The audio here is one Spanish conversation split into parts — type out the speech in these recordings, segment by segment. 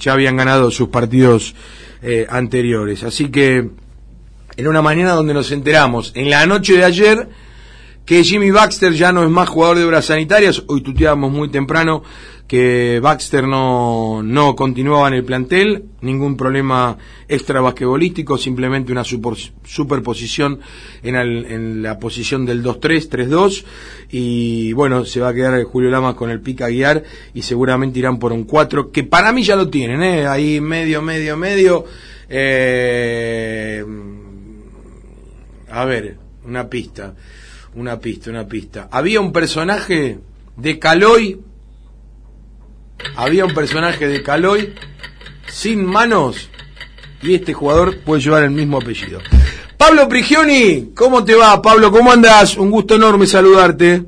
ya habían ganado sus partidos eh, anteriores. Así que en una mañana donde nos enteramos, en la noche de ayer, que Jimmy Baxter ya no es más jugador de obras sanitarias, hoy tuteábamos muy temprano que Baxter no, no continuaba en el plantel, ningún problema extra basquetbolístico, simplemente una superposición en, en, la posición del 2-3, 3-2, y bueno, se va a quedar Julio Lamas con el pica guiar y seguramente irán por un 4, que para mí ya lo tienen, ¿eh? ahí medio, medio, medio. Eh, a ver, una pista, una pista, una pista. Había un personaje de Caloy había un personaje de Caloy sin manos y este jugador puede llevar el mismo apellido. Pablo Prigioni, ¿cómo te va, Pablo? ¿Cómo andas? Un gusto enorme saludarte.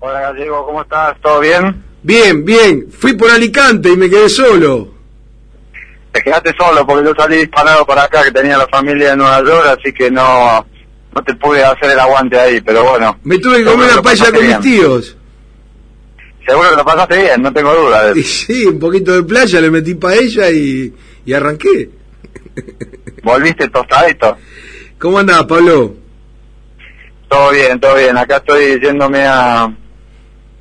Hola, Gallego, ¿cómo estás? ¿Todo bien? Bien, bien. Fui por Alicante y me quedé solo. Te quedaste solo porque yo salí disparado para acá, que tenía la familia de Nueva York, así que no, no te pude hacer el aguante ahí, pero bueno. Me tuve que comer la paella con mis tíos. Seguro que lo pasaste bien, no tengo duda. De Sí, un poquito de playa, le metí para ella y, y arranqué. ¿Volviste tostadito? ¿Cómo andás, Pablo? Todo bien, todo bien. Acá estoy yéndome a,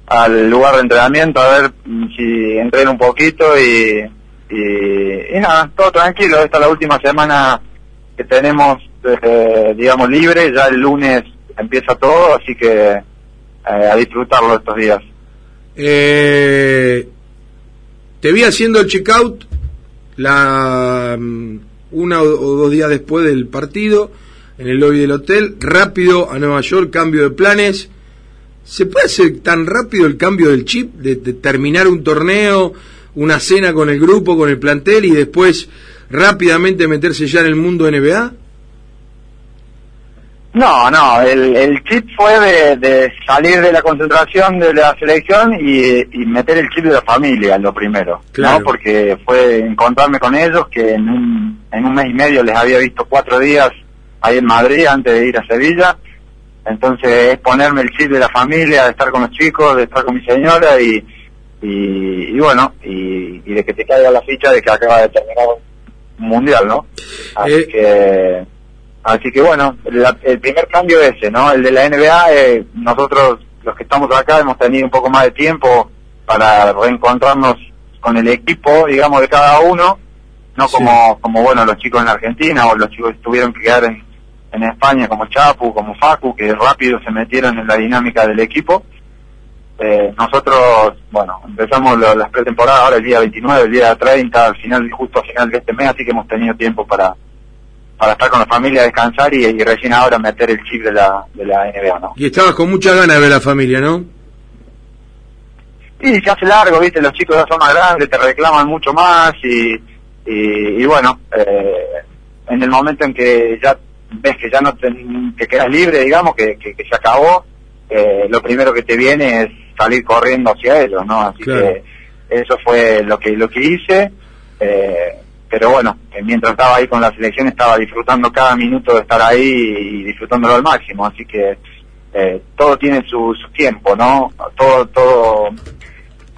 al lugar de entrenamiento a ver si entreno un poquito y, y, nada, todo tranquilo. Esta es la última semana que tenemos, eh, digamos, libre. Ya el lunes empieza todo, así que eh, a disfrutarlo estos días. Eh, te vi haciendo el checkout la mm, una o, dos días después del partido en el lobby del hotel, rápido a Nueva York, cambio de planes. ¿Se puede hacer tan rápido el cambio del chip, de, de terminar un torneo, una cena con el grupo, con el plantel y después rápidamente meterse ya en el mundo NBA? No, no, el, el chip fue de, salir de la concentración de la selección y, meter el chip de la familia, lo primero, ¿no? Porque fue encontrarme con ellos que en un, en un mes y medio les había visto cuatro días ahí en Madrid antes de ir a Sevilla, entonces es ponerme el chip de la familia, de estar con los chicos, de estar con mi señora y, y, bueno, y, de que te caiga la ficha de que acaba de terminar un mundial, ¿no? Así eh, que Así que bueno, el primer cambio es ese, ¿no? El de la NBA, eh, nosotros los que estamos acá hemos tenido un poco más de tiempo para reencontrarnos con el equipo, digamos, de cada uno, no como, como bueno, los chicos en Argentina o los chicos que tuvieron que quedar en, en España como Chapu, como Facu, que rápido se metieron en la dinámica del equipo. Eh, nosotros, bueno, empezamos las pretemporadas ahora el día 29, el día 30, al final, justo al final de este mes, así que hemos tenido tiempo para, para estar con la familia, descansar y, recién ahora meter el chip de la, de la NBA, ¿no? Y estabas con mucha ganas de ver la familia, ¿no? Sí, se hace largo, viste, los chicos ya son más grandes, te reclaman mucho más y, y, bueno, eh, en el momento en que ya ves que ya no te, quedas libre, digamos, que, que, se acabó, eh, lo primero que te viene es salir corriendo hacia ellos, ¿no? Así que eso fue lo que lo que hice. Eh, pero bueno, eh, mientras estaba ahí con la selección estaba disfrutando cada minuto de estar ahí y disfrutándolo al máximo, así que eh, todo tiene su, tiempo, ¿no? Todo, todo,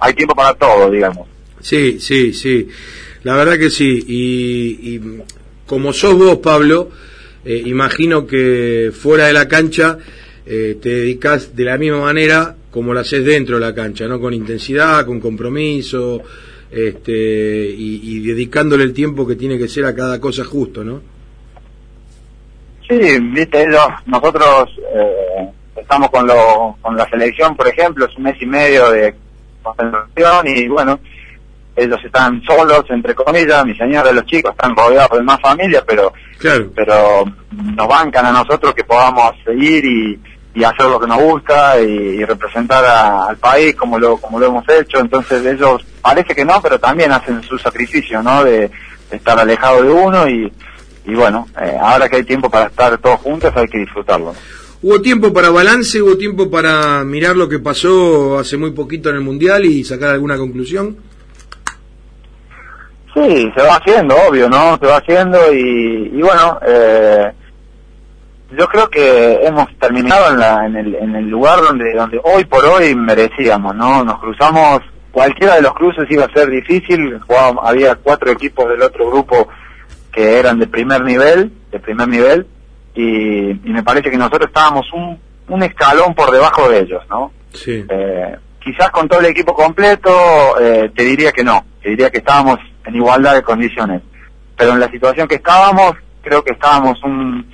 hay tiempo para todo, digamos. Sí, sí, sí, la verdad que sí, y, como sos vos, Pablo, eh, imagino que fuera de la cancha te dedicas de la misma manera como lo haces dentro de la cancha, ¿no? Con intensidad, con compromiso, este, y, dedicándole el tiempo que tiene que ser a cada cosa justo, ¿no? Sí, viste, ellos, nosotros eh, estamos con, lo, con la selección, por ejemplo, es un mes y medio de concentración y bueno, ellos están solos, entre comillas, mi señora y los chicos están rodeados de más familia, pero, pero nos bancan a nosotros que podamos seguir y, y hacer lo que nos gusta y, representar al país como lo como lo hemos hecho. Entonces ellos parece que no pero también hacen su sacrificio no de, estar alejado de uno y, y bueno eh, ahora que hay tiempo para estar todos juntos hay que disfrutarlo. Hubo tiempo para balance hubo tiempo para mirar lo que pasó hace muy poquito en el mundial y sacar alguna conclusión. Sí se va haciendo obvio no se va haciendo y, y bueno eh, yo creo que hemos terminado en, la, en, el, en el lugar donde, donde hoy por hoy merecíamos, ¿no? Nos cruzamos cualquiera de los cruces iba a ser difícil. había cuatro equipos del otro grupo que eran de primer nivel, de primer nivel, y, me parece que nosotros estábamos un, un escalón por debajo de ellos, ¿no? Sí. Eh, quizás con todo el equipo completo, eh, te diría que no, te diría que estábamos en igualdad de condiciones. Pero en la situación que estábamos, creo que estábamos un,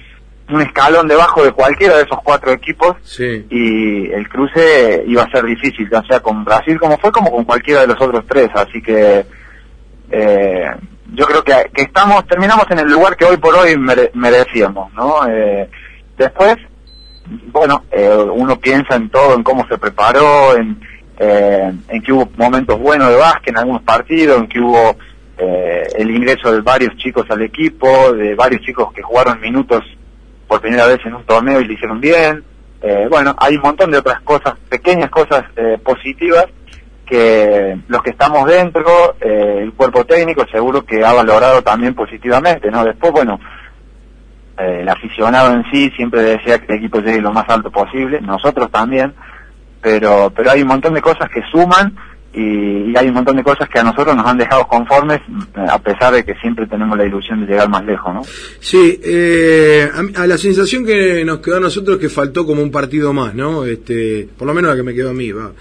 un escalón debajo de cualquiera de esos cuatro equipos sí. y el cruce iba a ser difícil, ya sea con Brasil como fue, como con cualquiera de los otros tres. Así que eh, yo creo que, que, estamos terminamos en el lugar que hoy por hoy merecíamos, ¿no? Eh, después, bueno, eh, uno piensa en todo, en cómo se preparó, en, eh, en que hubo momentos buenos de básquet en algunos partidos, en que hubo eh, el ingreso de varios chicos al equipo, de varios chicos que jugaron minutos por primera vez en un torneo y lo hicieron bien. Eh, bueno, hay un montón de otras cosas, pequeñas cosas eh, positivas que los que estamos dentro, eh, el cuerpo técnico seguro que ha valorado también positivamente, ¿no? Después, bueno, el aficionado en sí siempre desea que el equipo llegue lo más alto posible, nosotros también, pero, pero hay un montón de cosas que suman y, hay un montón de cosas que a nosotros nos han dejado conformes a pesar de que siempre tenemos la ilusión de llegar más lejos, ¿no? Sí, eh, a, la sensación que nos quedó a nosotros que faltó como un partido más, ¿no? Este, por lo menos la que me quedó a mí, va,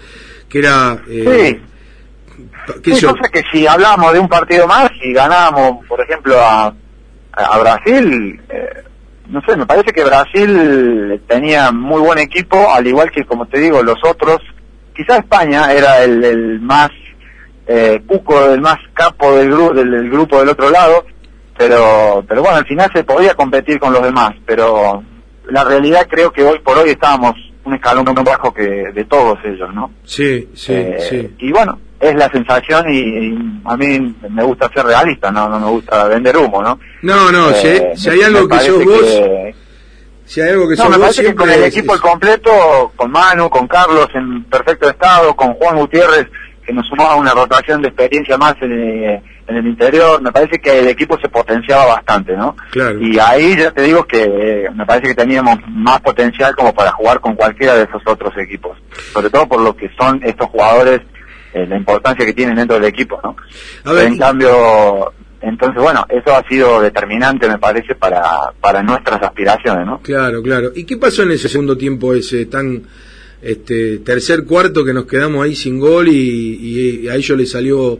que era... Eh, sí, sí cosa que si hablábamos de un partido más y ganábamos, por ejemplo, a, a Brasil, eh, no sé, me parece que Brasil tenía muy buen equipo, al igual que, como te digo, los otros quizá España era el, más eh, cuco, el más capo del, grupo del, grupo del otro lado, pero, pero bueno, al final se podía competir con los demás, pero la realidad creo que hoy por hoy estábamos un escalón más bajo que de todos ellos, ¿no? Sí, sí, eh, sí. Y bueno, es la sensación y, a mí me gusta ser realista, no, no me gusta vender humo, ¿no? No, no, eh, si, hay algo que sos vos... Si hay algo que no, me parece que con el equipo completo, con Manu, con Carlos en perfecto estado, con Juan Gutiérrez, que nos sumaba una rotación de experiencia más en, eh, el interior, me parece que el equipo se potenciaba bastante, ¿no? Claro. Y ahí ya te digo que eh, me parece que teníamos más potencial como para jugar con cualquiera de esos otros equipos, sobre todo por lo que son estos jugadores, eh, la importancia que tienen dentro del equipo, ¿no? en cambio, entonces, bueno, eso ha sido determinante, me parece, para, para nuestras aspiraciones, ¿no? Claro, claro. ¿Y qué pasó en ese segundo tiempo ese tan este tercer cuarto que nos quedamos ahí sin gol y, a ellos le salió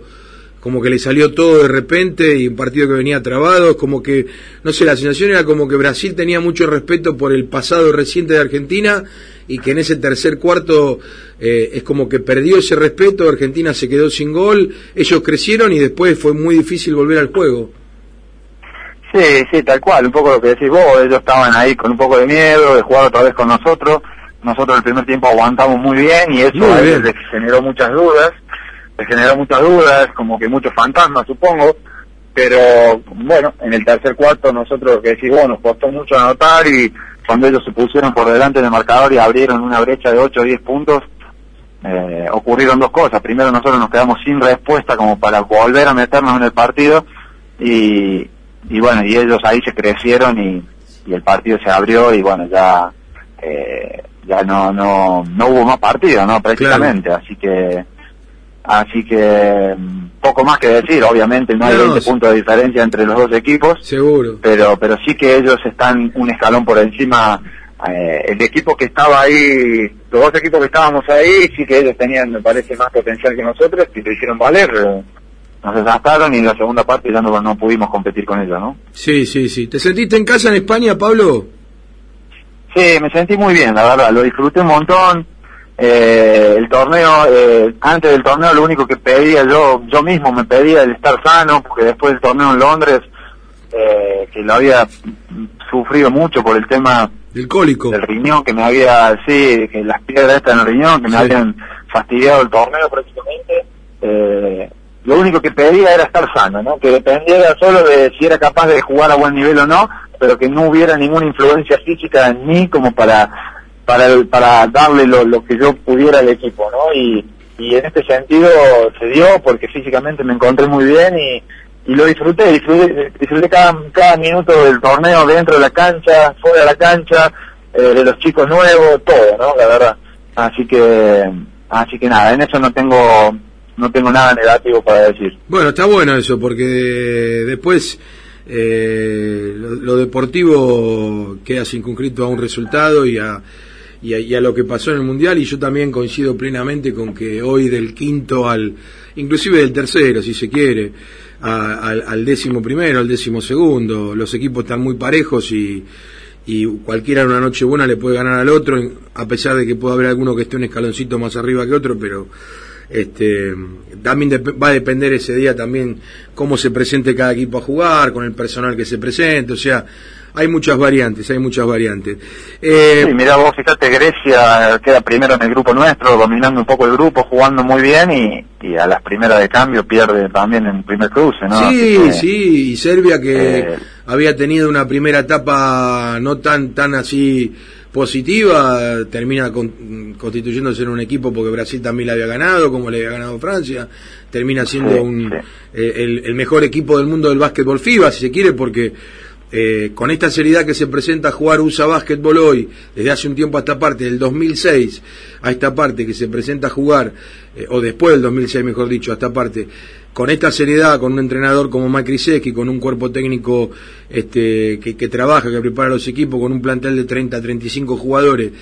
como que le salió todo de repente y un partido que venía trabado, como que, no sé, la sensación era como que Brasil tenía mucho respeto por el pasado reciente de Argentina y que en ese tercer cuarto eh, es como que perdió ese respeto, Argentina se quedó sin gol, ellos crecieron y después fue muy difícil volver al juego. Sí, sí, tal cual, un poco lo que decís vos, ellos estaban ahí con un poco de miedo de jugar otra vez con nosotros, nosotros el primer tiempo aguantamos muy bien y eso a ellos les generó muchas dudas, les generó muchas dudas, como que muchos fantasmas supongo, pero bueno, en el tercer cuarto nosotros que decís vos nos costó mucho anotar y cuando ellos se pusieron por delante del marcador y abrieron una brecha de 8 o 10 puntos, eh, ocurrieron dos cosas. Primero nosotros nos quedamos sin respuesta como para volver a meternos en el partido y, y bueno, y ellos ahí se crecieron y, y el partido se abrió y bueno, ya eh, ya no, no, no hubo más partido, ¿no? Prácticamente, así que Así que mm, poco más que decir, obviamente no hay 20 puntos de diferencia entre los dos equipos. Seguro. Pero, pero sí que ellos están un escalón por encima. Eh, el equipo que estaba ahí, los dos equipos que estábamos ahí, sí que ellos tenían, me parece, más potencial que nosotros y lo hicieron valer. Nos desgastaron y en la segunda parte ya no, no pudimos competir con ellos, ¿no? Sí, sí, sí. ¿Te sentiste en casa en España, Pablo? Sí, me sentí muy bien, la verdad. Lo disfruté un montón eh, el torneo, eh, antes del torneo lo único que pedía yo, yo mismo me pedía el estar sano, porque después del torneo en Londres, eh, que lo había sufrido mucho por el tema del cólico, del riñón, que me había, sí, que las piedras estas en el riñón, que me habían fastidiado el torneo prácticamente, eh, lo único que pedía era estar sano, ¿no? Que dependiera solo de si era capaz de jugar a buen nivel o no, pero que no hubiera ninguna influencia física en mí como para para, para darle lo, lo que yo pudiera al equipo, ¿no? Y, en este sentido se dio porque físicamente me encontré muy bien y, lo disfruté, disfruté, disfruté cada, minuto del torneo dentro de la cancha, fuera de la cancha, eh, de los chicos nuevos, todo, ¿no? La verdad. Así que, así que nada, en eso no tengo, no tengo nada negativo para decir. Bueno, está bueno eso, porque después eh, lo, deportivo queda circunscrito a un resultado y a, y a, lo que pasó en el Mundial, y yo también coincido plenamente con que hoy del quinto al, inclusive del tercero, si se quiere, al, décimo primero, al décimo segundo, los equipos están muy parejos y y cualquiera en una noche buena le puede ganar al otro, a pesar de que puede haber alguno que esté un escaloncito más arriba que otro, pero este también va a depender ese día también cómo se presente cada equipo a jugar, con el personal que se presente, o sea, hay muchas variantes, hay muchas variantes. Eh, sí, mira vos, fíjate, Grecia queda primero en el grupo nuestro, dominando un poco el grupo, jugando muy bien y, a las primeras de cambio pierde también en primer cruce, ¿no? Sí, sí, y Serbia que eh, había tenido una primera etapa no tan, tan así positiva, termina constituyéndose en un equipo porque Brasil también le había ganado, como le había ganado Francia, termina siendo un, eh, el, el, mejor equipo del mundo del básquetbol FIBA, si se quiere, porque eh, con esta seriedad que se presenta a jugar USA Básquetbol hoy, desde hace un tiempo a esta parte, del 2006 a esta parte que se presenta a jugar, eh, o después del 2006 mejor dicho, a esta parte, con esta seriedad, con un entrenador como y con un cuerpo técnico este, que, trabaja, que prepara los equipos, con un plantel de 30 a 35 jugadores,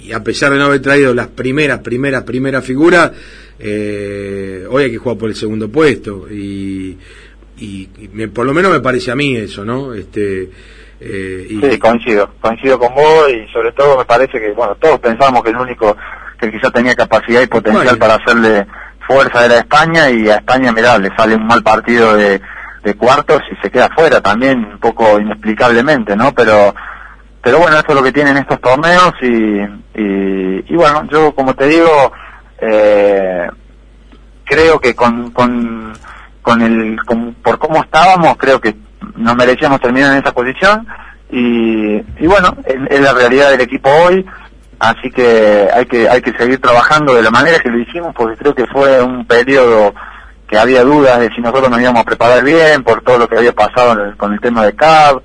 y a pesar de no haber traído las primeras, primeras, primeras figuras, eh, hoy hay que jugar por el segundo puesto. Y y, por lo menos me parece a mí eso, ¿no? Este, eh, Sí, coincido, coincido con vos y sobre todo me parece que, bueno, todos pensamos que el único que quizás tenía capacidad y potencial para hacerle fuerza era España y a España, mirá, le sale un mal partido de, de cuartos y se queda fuera también, un poco inexplicablemente, ¿no? Pero pero bueno, eso es lo que tienen estos torneos y, y, bueno, yo como te digo, eh, creo que con, con con el por cómo estábamos creo que no merecíamos terminar en esa posición. Y, y bueno es, la realidad del equipo hoy así que hay que hay que seguir trabajando de la manera que lo hicimos porque creo que fue un periodo que había dudas de si nosotros nos íbamos a preparar bien por todo lo que había pasado con el tema de CAB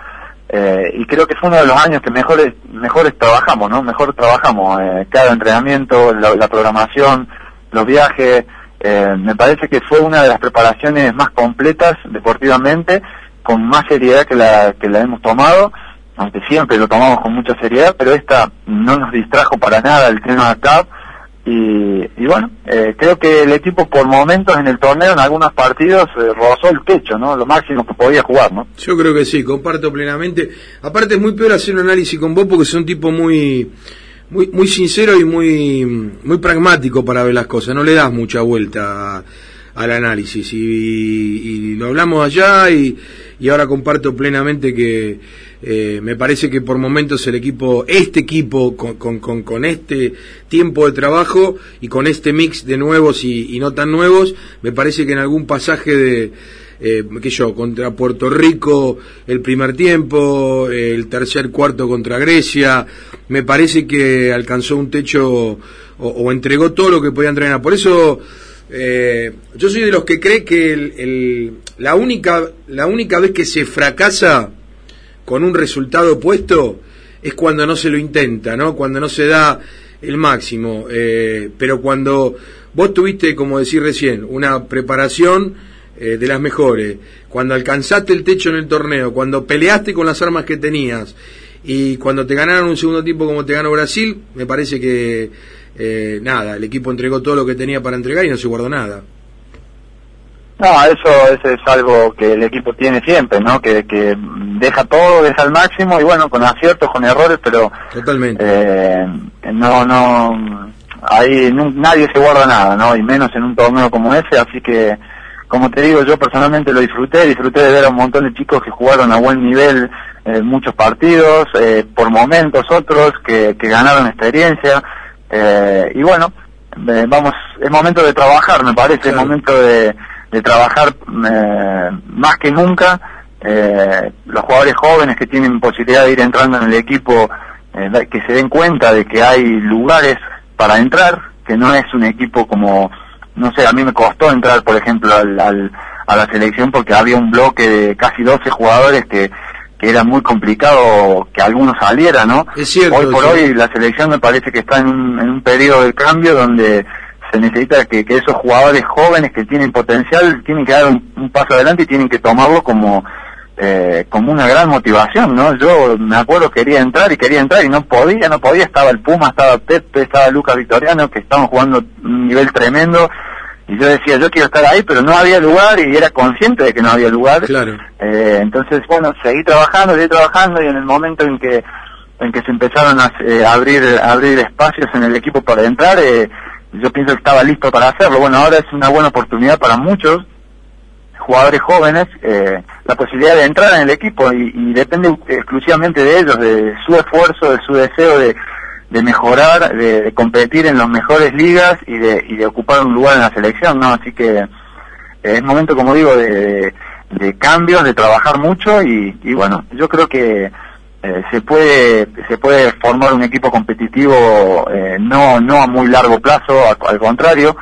eh, y creo que fue uno de los años que mejores mejores trabajamos no mejor trabajamos eh, cada entrenamiento la programación los viajes eh, me parece que fue una de las preparaciones más completas deportivamente, con más seriedad que la que la hemos tomado, aunque siempre lo tomamos con mucha seriedad, pero esta no nos distrajo para nada el tema de CAP. Y, y bueno, eh, creo que el equipo por momentos en el torneo, en algunos partidos, eh, rozó el techo, ¿no? Lo máximo que podía jugar, ¿no? Yo creo que sí, comparto plenamente. Aparte es muy peor hacer un análisis con vos porque es un tipo muy muy, muy sincero y muy, muy pragmático para ver las cosas, no le das mucha vuelta al análisis. Y, lo hablamos allá y, y, ahora comparto plenamente que eh, me parece que por momentos el equipo, este equipo con, con, con, este tiempo de trabajo y con este mix de nuevos y, y no tan nuevos, me parece que en algún pasaje de eh, que yo, contra Puerto Rico el primer tiempo, el tercer cuarto contra Grecia, me parece que alcanzó un techo o, entregó todo lo que podía entrenar. Por eso eh, yo soy de los que cree que el, la, única, la única vez que se fracasa con un resultado puesto es cuando no se lo intenta, ¿no? Cuando no se da el máximo. Eh, pero cuando vos tuviste, como decir recién, una preparación eh, de las mejores, cuando alcanzaste el techo en el torneo, cuando peleaste con las armas que tenías y cuando te ganaron un segundo tiempo como te ganó Brasil, me parece que eh, nada, el equipo entregó todo lo que tenía para entregar y no se guardó nada. No, eso, eso es algo que el equipo tiene siempre, ¿no? Que, que deja todo, deja al máximo y bueno, con aciertos, con errores, pero totalmente. Eh, no, no, ahí nadie se guarda nada, ¿no? Y menos en un torneo como ese, así que como te digo, yo personalmente lo disfruté, disfruté de ver a un montón de chicos que jugaron a buen nivel eh, muchos partidos, eh, por momentos otros que, que ganaron experiencia, eh, y bueno, eh, vamos, es momento de trabajar, me parece, es momento de, de trabajar eh, más que nunca, los jugadores jóvenes que tienen posibilidad de ir entrando en el equipo, que se den cuenta de que hay lugares para entrar, que no es un equipo como no sé, a mí me costó entrar, por ejemplo, al, a la selección porque había un bloque de casi 12 jugadores que, que era muy complicado que algunos salieran, ¿no? Es cierto. Hoy por hoy la selección me parece que está en un, en un periodo de cambio donde se necesita que, esos jugadores jóvenes que tienen potencial tienen que dar un, paso adelante y tienen que tomarlo como eh, como una gran motivación, ¿no? Yo me acuerdo quería entrar y quería entrar y no podía, no podía, estaba el Puma, estaba Pepe, estaba Lucas Victoriano, que estaban jugando un nivel tremendo, y yo decía, yo quiero estar ahí, pero no había lugar y era consciente de que no había lugar. Claro. Eh, entonces, bueno, seguí trabajando, seguí trabajando y en el momento en que en que se empezaron a eh, abrir abrir espacios en el equipo para entrar, eh, yo pienso que estaba listo para hacerlo. Bueno, ahora es una buena oportunidad para muchos jugadores jóvenes eh, la posibilidad de entrar en el equipo y, depende exclusivamente de ellos, de su esfuerzo, de su deseo de, de mejorar, de, competir en las mejores ligas y de, y de ocupar un lugar en la selección, ¿no? Así que eh, es momento, como digo, de, de cambios, de trabajar mucho y, bueno, yo creo que eh, se puede se puede formar un equipo competitivo eh, no no a muy largo plazo al, contrario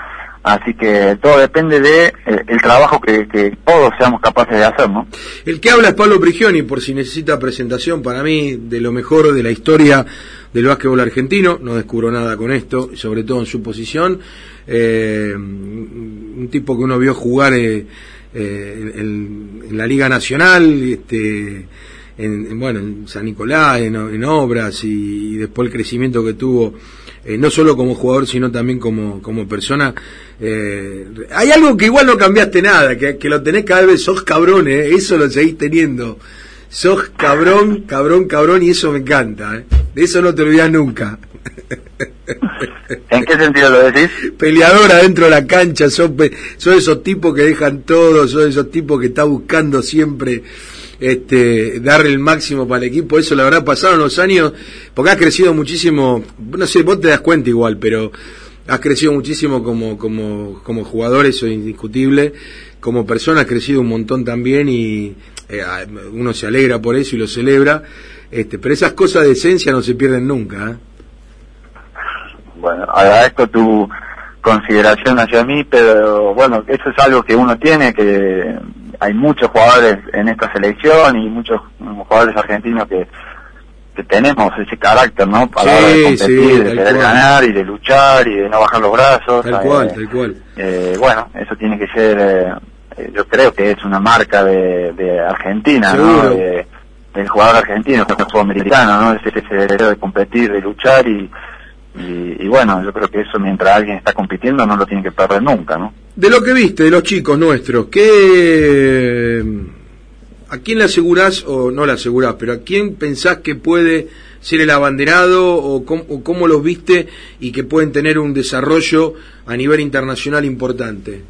así que todo depende de eh, el trabajo que, todos seamos capaces de hacer no el que habla es Pablo Prigioni por si necesita presentación para mí de lo mejor de la historia del básquetbol argentino. No descubro nada con esto sobre todo en su posición. Un tipo que uno vio jugar en, en, la liga nacional este en, bueno, en San Nicolás, en, obras y, después el crecimiento que tuvo, eh, no solo como jugador, sino también como, como persona. Eh, hay algo que igual no cambiaste nada, que, que lo tenés cada vez, sos cabrón, eh, eso lo seguís teniendo. Sos cabrón, cabrón, cabrón, y eso me encanta. Eh. De eso no te olvidás nunca. ¿En qué sentido lo decís? Peleador adentro de la cancha, sos, sos esos tipos que dejan todo, sos esos tipos que está buscando siempre este, darle el máximo para el equipo. Eso la verdad pasaron los años, porque has crecido muchísimo, no sé, vos te das cuenta igual, pero has crecido muchísimo como, como, como jugador, eso es indiscutible. Como persona has crecido un montón también y eh, uno se alegra por eso y lo celebra. Este, pero esas cosas de esencia no se pierden nunca. ¿eh? Bueno, agradezco tu consideración hacia mí, pero bueno, eso es algo que uno tiene que hay muchos jugadores en esta selección y muchos jugadores argentinos que, que tenemos ese carácter, ¿no? Para de competir, de querer ganar y de luchar y de no bajar los brazos. Tal cual, tal cual. Eh, bueno, eso tiene que ser, eh, yo creo que es una marca de, de Argentina, ¿no? del jugador argentino, del jugador americano, ¿no? Ese, ese deseo de competir, de luchar y, y, bueno, yo creo que eso mientras alguien está compitiendo no lo tiene que perder nunca, ¿no? De lo que viste, de los chicos nuestros, ¿qué, ¿a quién le asegurás, o no le asegurás, pero a quién pensás que puede ser el abanderado o cómo, los viste y que pueden tener un desarrollo a nivel internacional importante?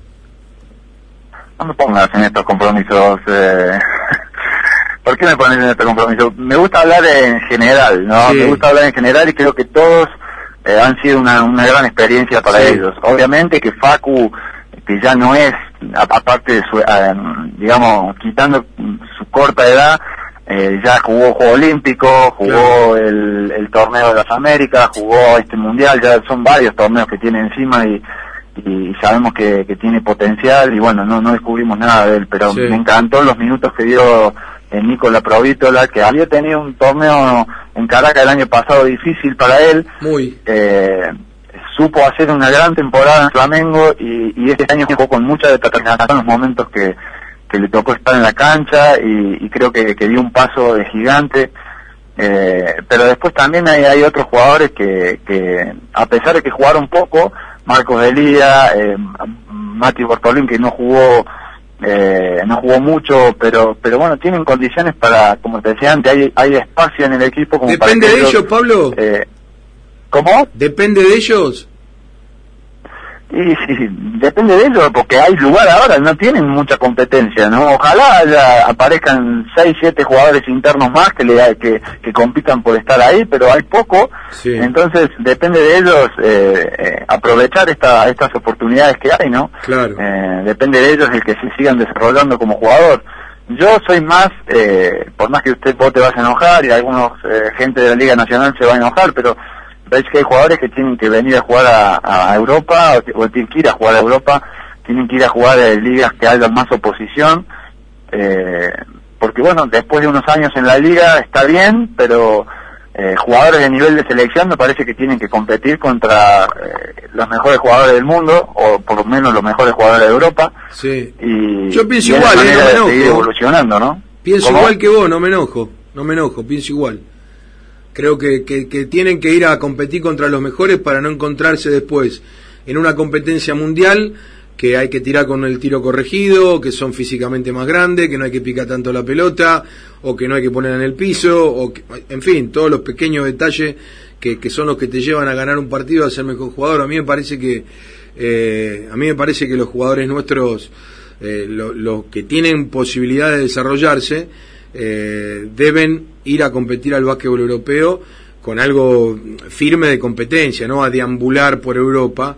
No me pongas en estos compromisos. Eh... ¿Por qué me pones en estos compromisos? Me gusta hablar en general, ¿no? Me gusta hablar en general y creo que todos eh, han sido una, una gran experiencia para ellos. Obviamente que Facu, que ya no es, aparte de su, eh, digamos, quitando su corta edad, eh, ya jugó Juego Olímpico, jugó el, el, Torneo de las Américas, jugó este Mundial, ya son varios torneos que tiene encima y, y sabemos que, que tiene potencial y bueno, no, no descubrimos nada de él, pero me encantó los minutos que dio en Nicola Provítola, que había tenido un torneo en Caracas el año pasado difícil para él. Muy. Eh, supo hacer una gran temporada en Flamengo y, este año jugó con mucha determinación en los momentos que, que le tocó estar en la cancha y, creo que, dio un paso de gigante. Eh, pero después también hay, hay otros jugadores que, que, a pesar de que jugaron poco, Marcos Delía, eh, Mati Bortolín, que no jugó eh, no jugó mucho, pero pero bueno, tienen condiciones para, como te decía antes, hay, hay espacio en el equipo. Como ¿Depende de ellos, Pablo? Eh, ¿Cómo? ¿Depende de ellos? Y sí, depende de ellos, porque hay lugar ahora, no tienen mucha competencia, ¿no? Ojalá haya, aparezcan 6, 7 jugadores internos más que, le, que, que compitan por estar ahí, pero hay poco, entonces depende de ellos eh, eh, aprovechar esta, estas oportunidades que hay, ¿no? Claro. Eh, depende de ellos el que se sigan desarrollando como jugador. Yo soy más, eh, por más que usted vos te vas a enojar y algunos eh, gente de la Liga Nacional se va a enojar, pero veis que hay jugadores que tienen que venir a jugar a, Europa o, tienen que ir a jugar a Europa, tienen que ir a jugar en ligas que haya más oposición, eh, porque bueno, después de unos años en la liga está bien, pero eh, jugadores de nivel de selección me parece que tienen que competir contra eh, los mejores jugadores del mundo o por lo menos los mejores jugadores de Europa. Sí. Y yo pienso igual eh, no me enojo. evolucionando no pienso igual que vos no me enojo no me enojo pienso igual creo que, que, que tienen que ir a competir contra los mejores para no encontrarse después en una competencia mundial que hay que tirar con el tiro corregido, que son físicamente más grandes, que no hay que picar tanto la pelota, o que no hay que ponerla en el piso, o en fin, todos los pequeños detalles que, que, son los que te llevan a ganar un partido, a ser mejor jugador. A mí me parece que eh, a mí me parece que los jugadores nuestros, eh, los que tienen posibilidad de desarrollarse, eh, deben ir a competir al básquetbol europeo con algo firme de competencia, no a deambular por Europa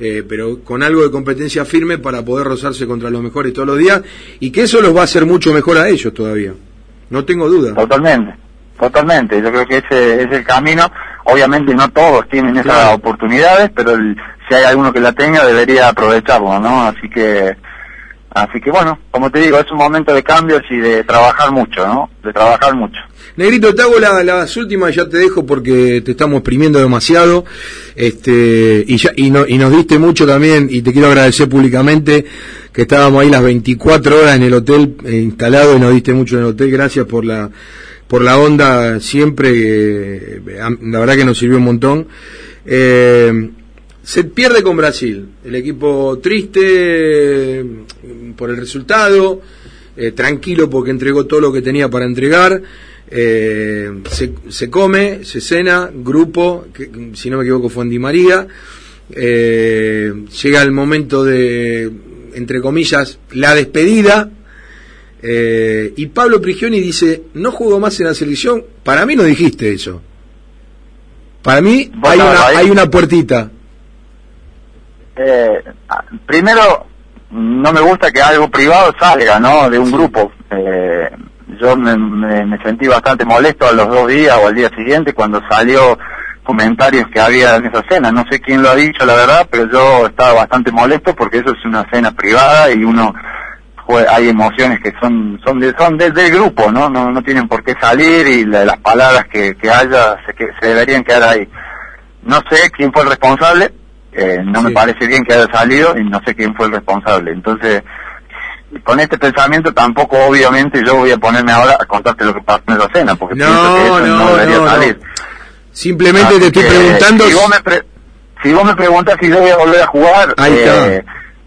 eh, pero con algo de competencia firme para poder rozarse contra los mejores todos los días y que eso los va a hacer mucho mejor a ellos todavía. No tengo duda. Totalmente, totalmente. Yo creo que ese es el camino. Obviamente no todos tienen esas oportunidades, pero si hay alguno que la tenga debería aprovecharlo, ¿no? Así que, así que bueno, como te digo, es un momento de cambios y de trabajar mucho, ¿no? De trabajar mucho. Negrito, te hago las últimas, ya te dejo porque te estamos exprimiendo demasiado. Este, y, ya, y, no, y nos diste mucho también, y te quiero agradecer públicamente que estábamos ahí las 24 horas en el hotel eh, instalado y nos diste mucho en el hotel. Gracias por la, por la onda siempre, eh, la verdad que nos sirvió un montón. Eh, se pierde con Brasil, el equipo triste por el resultado, tranquilo porque entregó todo lo que tenía para entregar. Eh, se, se, come, se cena, grupo, que, si no me equivoco fue Andy María, eh, llega el momento de, entre comillas, la despedida, eh, y Pablo Prigioni dice, no juego más en la selección, para mí no dijiste eso. Para mí hay una, hay una puertita. Eh, primero, no me gusta que algo privado salga, ¿no? De un grupo. Eh, yo me, me, sentí bastante molesto a los dos días o al día siguiente cuando salió comentarios que había en esa cena. No sé quién lo ha dicho, la verdad, pero yo estaba bastante molesto porque eso es una cena privada y uno hay emociones que son son de, son del grupo, ¿no? ¿no? No tienen por qué salir y las palabras que, que haya se, que, se deberían quedar ahí. No sé quién fue el responsable, eh, no me parece bien que haya salido y no sé quién fue el responsable. Entonces, con este pensamiento tampoco obviamente yo voy a ponerme ahora a contarte lo que pasó en esa cena, porque no, pienso que eso no, debería salir. Simplemente te estoy preguntando... Si vos, me si vos me preguntas si yo voy a volver a jugar, eh,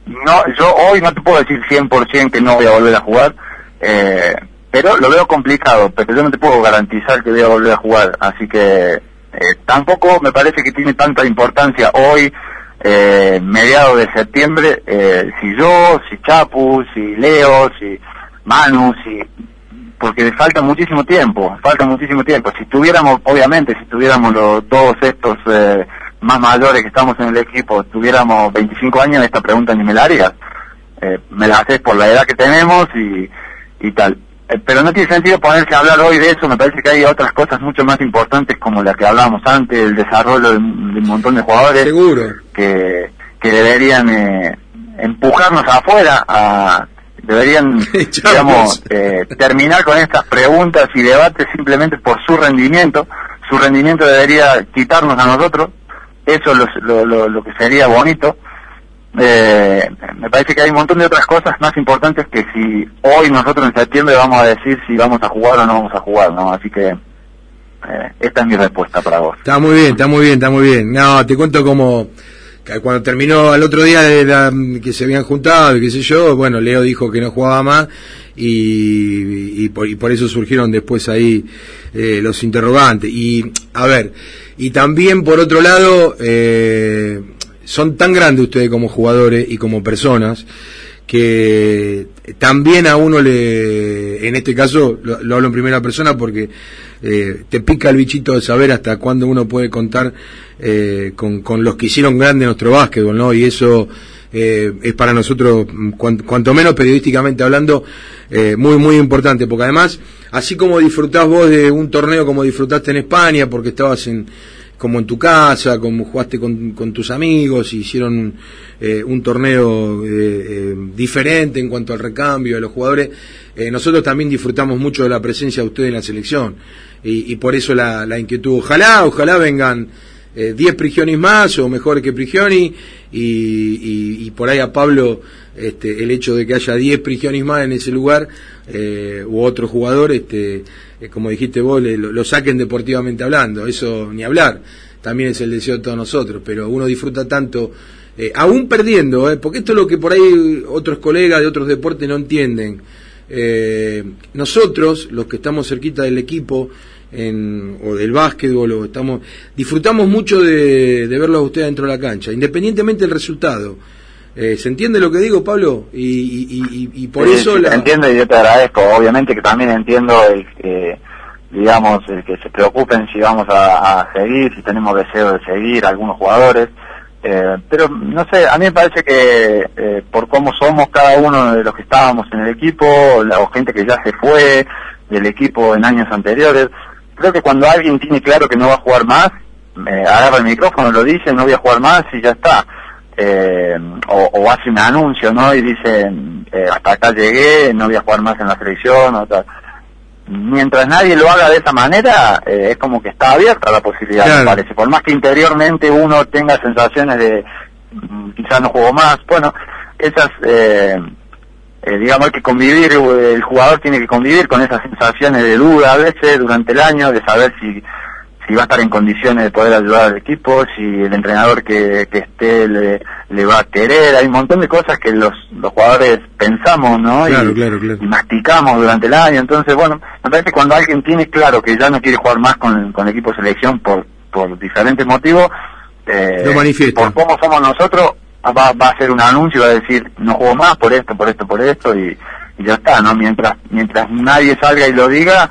no, yo hoy no te puedo decir 100% que no voy a volver a jugar, eh, pero lo veo complicado, pero yo no te puedo garantizar que voy a volver a jugar, así que eh, tampoco me parece que tiene tanta importancia hoy eh, mediados de septiembre, eh, si yo, si Chapu, si Leo, si Manu, si porque falta muchísimo tiempo, falta muchísimo tiempo. Si tuviéramos, obviamente, si tuviéramos los, todos estos eh, más mayores que estamos en el equipo, tuviéramos 25 años, esta pregunta ni me la harías. Eh, me la haces por la edad que tenemos y, y tal. Eh, pero no tiene sentido ponerse a hablar hoy de eso, me parece que hay otras cosas mucho más importantes como las que hablábamos antes, el desarrollo de, un montón de jugadores Seguro. que, que deberían eh, empujarnos afuera, a, deberían, digamos, eh, terminar con estas preguntas y debates simplemente por su rendimiento, su rendimiento debería quitarnos a nosotros, eso es lo, lo, lo que sería bonito, eh, me parece que hay un montón de otras cosas más importantes que si hoy nosotros en septiembre vamos a decir si vamos a jugar o no vamos a jugar, ¿no? Así que eh, esta es mi respuesta para vos. Está muy bien, está muy bien, está muy bien. No, te cuento como cuando terminó el otro día de que se habían juntado qué sé yo, bueno, Leo dijo que no jugaba más y, y, por, y por, eso surgieron después ahí eh, los interrogantes. Y, a ver, y también por otro lado, eh, son tan grandes ustedes como jugadores y como personas que también a uno le, en este caso lo, hablo en primera persona porque eh, te pica el bichito de saber hasta cuándo uno puede contar eh, con, con, los que hicieron grande nuestro básquetbol, ¿no? Y eso eh, es para nosotros, cuanto menos periodísticamente hablando, eh, muy, muy importante, porque además, así como disfrutás vos de un torneo como disfrutaste en España, porque estabas en, como en tu casa, como jugaste con, tus amigos, hicieron eh, un torneo eh, eh, diferente en cuanto al recambio de los jugadores. nosotros también disfrutamos mucho de la presencia de ustedes en la selección y, por eso la, la, inquietud. Ojalá, ojalá vengan 10 Prigionis más o mejor que Prigioni y, y, por ahí a Pablo este, el hecho de que haya 10 Prigionis más en ese lugar u otro jugador, este, como dijiste vos, lo, saquen deportivamente hablando, eso ni hablar, también es el deseo de todos nosotros, pero uno disfruta tanto, eh, aún perdiendo, eh, porque esto es lo que por ahí otros colegas de otros deportes no entienden. Eh, nosotros, los que estamos cerquita del equipo, en, o del básquetbol, o estamos, disfrutamos mucho de, de verlos a ustedes dentro de la cancha, independientemente del resultado. ¿Se entiende lo que digo, Pablo? Y, por eso... la... Entiendo y yo te agradezco. Obviamente que también entiendo el que, digamos, el que se preocupen si vamos a, seguir, si tenemos deseo de seguir algunos jugadores. Eh, pero no sé, a mí me parece que eh, por cómo somos cada uno de los que estábamos en el equipo, la, o gente que ya se fue del equipo en años anteriores, creo que cuando alguien tiene claro que no va a jugar más, me agarra el micrófono, lo dice, no voy a jugar más y ya está eh, o, hace un anuncio, ¿no? Y dice, eh, hasta acá llegué, no voy a jugar más en la selección, o tal. Mientras nadie lo haga de esa manera, eh, es como que está abierta la posibilidad, me parece. Por más que interiormente uno tenga sensaciones de, mm, quizás no juego más, bueno, esas, eh, digamos, hay que convivir, el jugador tiene que convivir con esas sensaciones de duda a veces durante el año, de saber si si va a estar en condiciones de poder ayudar al equipo, si el entrenador que, que esté le, le, va a querer, hay un montón de cosas que los, los jugadores pensamos, ¿no? y, masticamos durante el año, entonces bueno, me parece que cuando alguien tiene claro que ya no quiere jugar más con, con el equipo de selección por, por diferentes motivos, eh, por cómo somos nosotros, va, va a hacer un anuncio y va a decir, no juego más por esto, por esto, por esto, y, y ya está, ¿no? Mientras, mientras nadie salga y lo diga,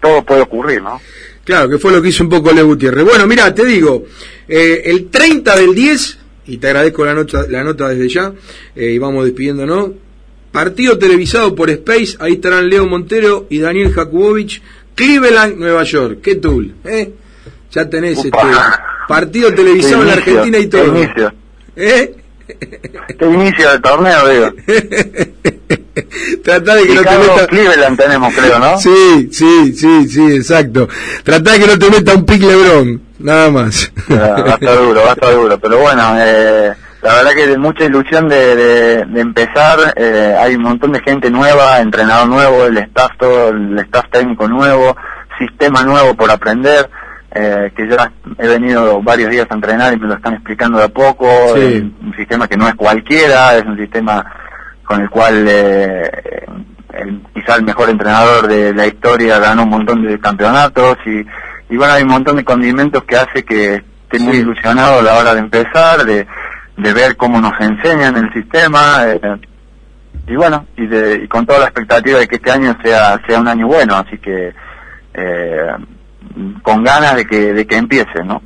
todo puede ocurrir, ¿no? Claro, que fue lo que hizo un poco Le Gutiérrez. Bueno, mira, te digo, eh, el 30 del 10, y te agradezco la nota, la nota desde ya, eh, y vamos despidiéndonos. Partido televisado por Space, ahí estarán Leo Montero y Daniel Jakubovich, Cleveland, Nueva York. ¿Qué tool? ¿Eh? Ya tenés este partido televisado en Argentina y todo. ¿Eh? Este inicio del torneo, digo. Trata de que no te meta... Cleveland tenemos, creo, ¿no? Sí, sí, sí, sí, exacto. Trata de que no te meta un pic Lebron, nada más. va a estar duro, va a estar duro. Pero bueno, eh, la verdad que de mucha ilusión de, de, de empezar. Eh, hay un montón de gente nueva, entrenador nuevo, el staff, todo, el staff técnico nuevo, sistema nuevo por aprender eh, que ya he venido varios días a entrenar y me lo están explicando de a poco, un sistema que no es cualquiera, es un sistema con el cual eh, el, quizá el mejor entrenador de la historia ganó un montón de campeonatos y, y bueno, hay un montón de condimentos que hace que esté muy ilusionado a la hora de empezar, de, de ver cómo nos enseñan el sistema, eh, y bueno, y, de, y con toda la expectativa de que este año sea, sea un año bueno, así que eh, con ganas de que, de que empiece, ¿no?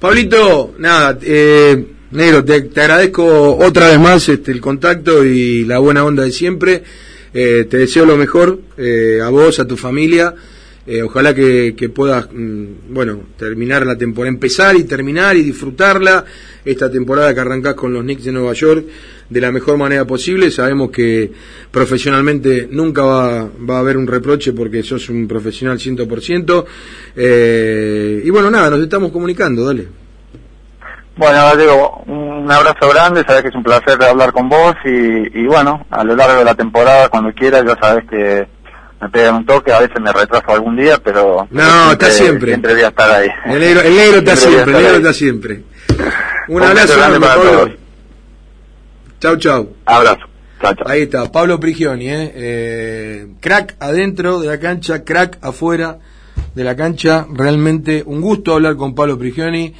Pablito, nada, eh, negro, te, agradezco otra vez más este, el contacto y la buena onda de siempre. Eh, te deseo lo mejor eh, a vos, a tu familia. Eh, ojalá que, puedas, mm, bueno, terminar la temporada, empezar y terminar y disfrutarla. Esta temporada que arrancás con los Knicks de Nueva York de la mejor manera posible. Sabemos que profesionalmente nunca va, va a haber un reproche porque sos un profesional 100%. Eh, y bueno, nada, nos estamos comunicando, dale. Bueno, digo, un abrazo grande, sabes que es un placer hablar con vos y, y bueno, a lo largo de la temporada, cuando quieras, ya sabes que me pegan un toque, a veces me retraso algún día, pero... No, está siempre. Siempre voy a estar ahí. El negro, el negro está siempre, el negro está siempre. Un, abrazo grande para todos. Chau, chau. Abrazo. Ahí está, Pablo Prigioni, ¿eh? ¿eh? crack adentro de la cancha, crack afuera de la cancha. Realmente un gusto hablar con Pablo Prigioni.